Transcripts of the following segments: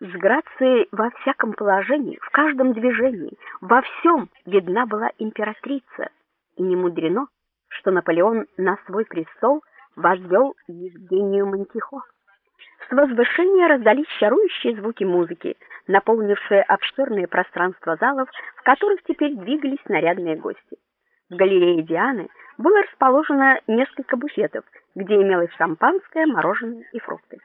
С грацией во всяком положении, в каждом движении, во всем видна была императрица, и не мудрено, что Наполеон на свой престол возвел Евгению Монтихо. С возвышения раздались чарующие звуки музыки, наполнившие обширные пространства залов, в которых теперь двигались нарядные гости. В галерее Дианы было расположено несколько буфетов, где имелось шампанское, мороженое и фрукты.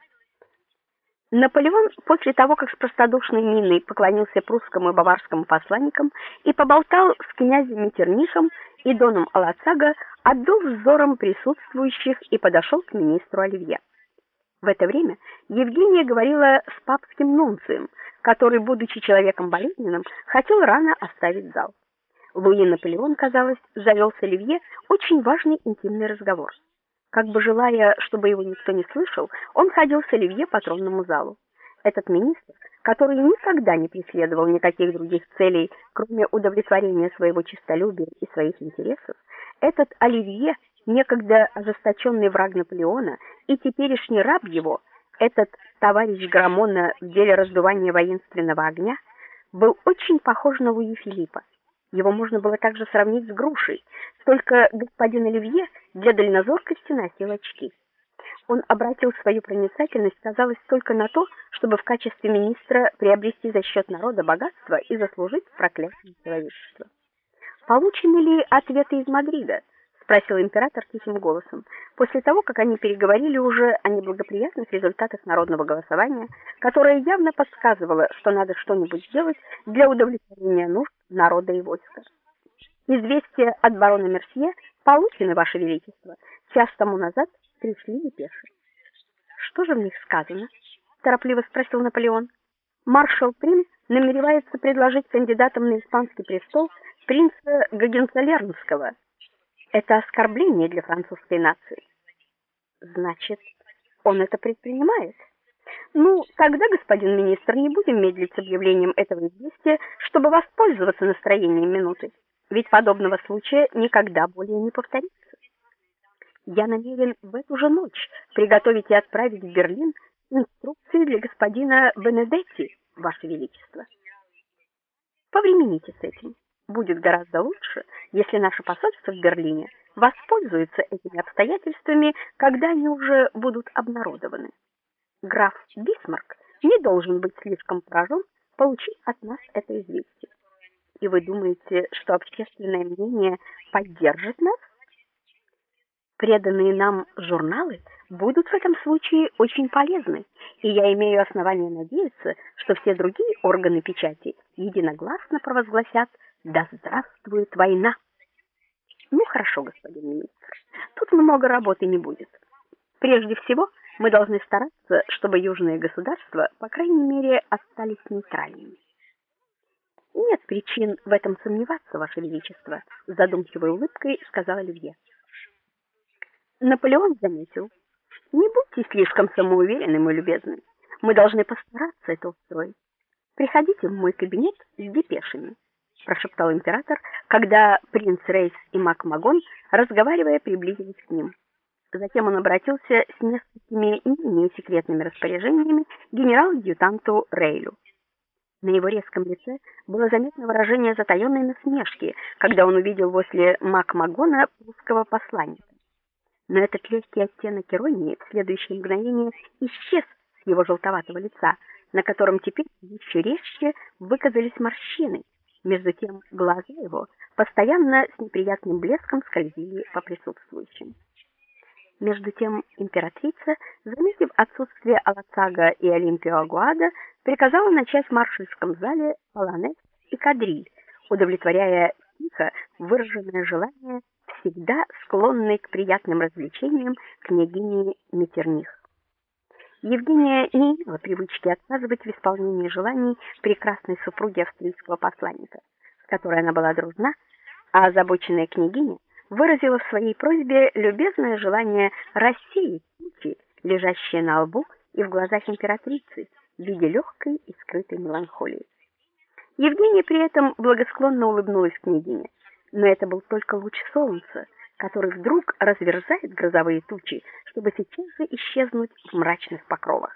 Наполеон после того, как с простодушной миной поклонился прусскому и баварскому посланникам и поболтал с князем Меттернихом и доном Алацага, обвел взором присутствующих и подошел к министру Оливье. В это время Евгения говорила с папским нунцием, который, будучи человеком болезненным, хотел рано оставить зал. Луи Наполеон, казалось, завел с Оливье очень важный интимный разговор. Как бы желая, чтобы его никто не слышал, он ходил с Оливье по тронному залу. Этот министр, который никогда не преследовал никаких других целей, кроме удовлетворения своего честолюбия и своих интересов, этот Оливье, некогда ожесточенный враг Наполеона и теперешний раб его, этот товарищ Грамона в деле раздувания воинственного огня, был очень похож на Луи Филиппа. Его можно было также сравнить с грушей, только господин Оливье для дальнозоркости носил очки. Он обратил свою проницательность, казалось, только на то, чтобы в качестве министра приобрести за счет народа богатство и заслужить проклятие человечества. Получены ли ответы из Мадрида? спросил император тихим голосом, после того, как они переговорили уже о неблагоприятных результатах народного голосования, которое явно подсказывало, что надо что-нибудь сделать для удовлетворения нужд народа и войска. Известие от барона Мерсье получено, ваше величество. Час тому назад пришли депеши. Что же в них сказано? торопливо спросил Наполеон. Маршал Прим намеревается предложить кандидатом на испанский престол принца Гогенцоллернского это оскорбление для французской нации. Значит, он это предпринимает. Ну, тогда, господин министр, не будем медлить с объявлением этого известия, чтобы воспользоваться настроением минуты. Ведь подобного случая никогда более не повторится. Я намерен в эту же ночь приготовить и отправить в Берлин инструкции для господина Бенедетти, ваше величество. Повремените с этим будет гораздо лучше, если наше посольство в Берлине воспользуется этими обстоятельствами, когда они уже будут обнародованы. Граф Бисмарк не должен быть слишком поражен, получив от нас это известие. И вы думаете, что общественное мнение поддержит нас? Преданные нам журналы будут в этом случае очень полезны, и я имею основание надеяться, что все другие органы печати единогласно провозгласят да здравствует война. Ну хорошо, господин министр. Тут много работы не будет. Прежде всего, мы должны стараться, чтобы южные государства, по крайней мере, остались нейтральными. Нет причин в этом сомневаться, ваше величество, с задумчивой улыбкой сказала Оливье. Наполеон заметил: "Не будьте слишком самоуверенны, мой любезный. Мы должны постараться это устроить. Приходите в мой кабинет с депешами прошептал император, когда принц Рейс и Макмагон, разговаривая, приблизились к ним. Затем он обратился с несколькими не менее секретными распоряжениями генерал-адъютанту Рейлю. На его резком лице было заметно выражение затаённой насмешки, когда он увидел возле Макмагона русского посланника. Но этот легкий оттенок иронии в следующее мгновение исчез с его желтоватого лица, на котором теперь еще резче выказались морщины, между тем глаза его постоянно с неприятным блеском скользили по присутствующим. Между тем императрица, заметив отсутствие Алацага и Олимпио Агуада, приказала начать в маршальском зале полонез и кадриль, удовлетворяя тихо выраженное желание всегда склонной к приятным развлечениям княгини Метерних. Евгения не имела привычки отказывать в исполнении желаний прекрасной супруги австрийского посланника, с которой она была дружна, а озабоченная княгиня выразила в своей просьбе любезное желание рассеять тучи, лежащие на лбу и в глазах императрицы, в виде легкой и скрытой меланхолии. Евгения при этом благосклонно улыбнулась княгине, но это был только луч солнца, который вдруг разверзает грозовые тучи, чтобы сейчас же исчезнуть в мрачных покровах.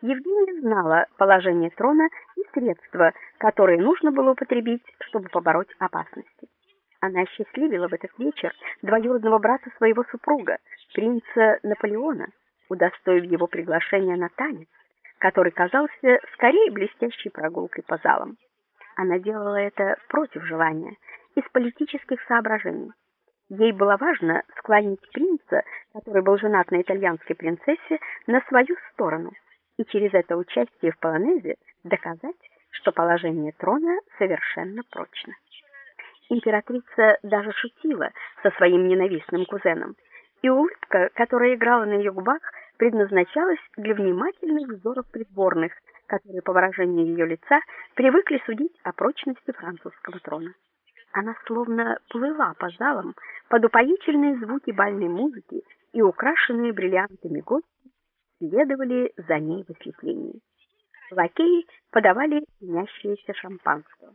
Евгения знала положение трона и средства, которые нужно было употребить, чтобы побороть опасности. Она счастливила в этот вечер двоюродного брата своего супруга, принца Наполеона, удостоив его приглашения на танец, который казался скорее блестящей прогулкой по залам. Она делала это против желания, из политических соображений. Ей было важно склонить принца, который был женат на итальянской принцессе, на свою сторону и через это участие в полонезе доказать, что положение трона совершенно прочно. Императрица даже шутила со своим ненавистным кузеном, и улыбка, которая играла на ее губах, предназначалась для внимательных взоров придворных, которые по выражению ее лица привыкли судить о прочности французского трона. Она словно плыла по залам под упоительные звуки бальной музыки, и украшенные бриллиантами гости следовали за ней в осветлении. Лакеи подавали пенящееся шампанское.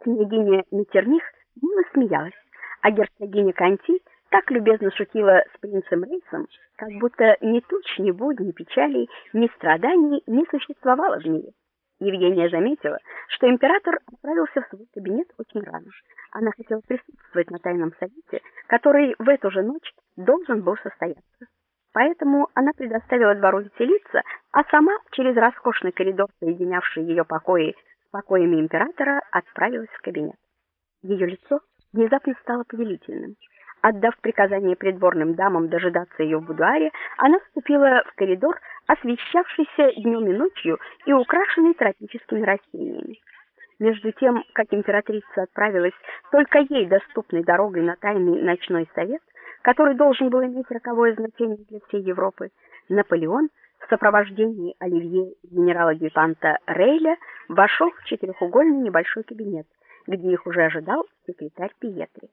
Княгиня Метерних мило смеялась, а герцогиня Канти так любезно шутила с принцем Рейсом, как будто ни туч, ни буд, ни печалей, ни страданий не существовало в мире. Евгения заметила, что император отправился в свой кабинет очень рано. Она хотела присутствовать на тайном совете, который в эту же ночь должен был состояться. Поэтому она предоставила двору веселиться, а сама через роскошный коридор, соединявший ее покои с покоями императора, отправилась в кабинет. Ее лицо внезапно стало повелительным. Отдав приказание придворным дамам дожидаться ее в будуаре, она вступила в коридор, освещавшийся днем и ночью и украшенный тропическими растениями. Между тем, как императрица отправилась только ей доступной дорогой на тайный ночной совет, который должен был иметь роковое значение для всей Европы, Наполеон в сопровождении Оливье генерала-адъютанта Рейля вошел в четырехугольный небольшой кабинет, где их уже ожидал секретарь Пиетри.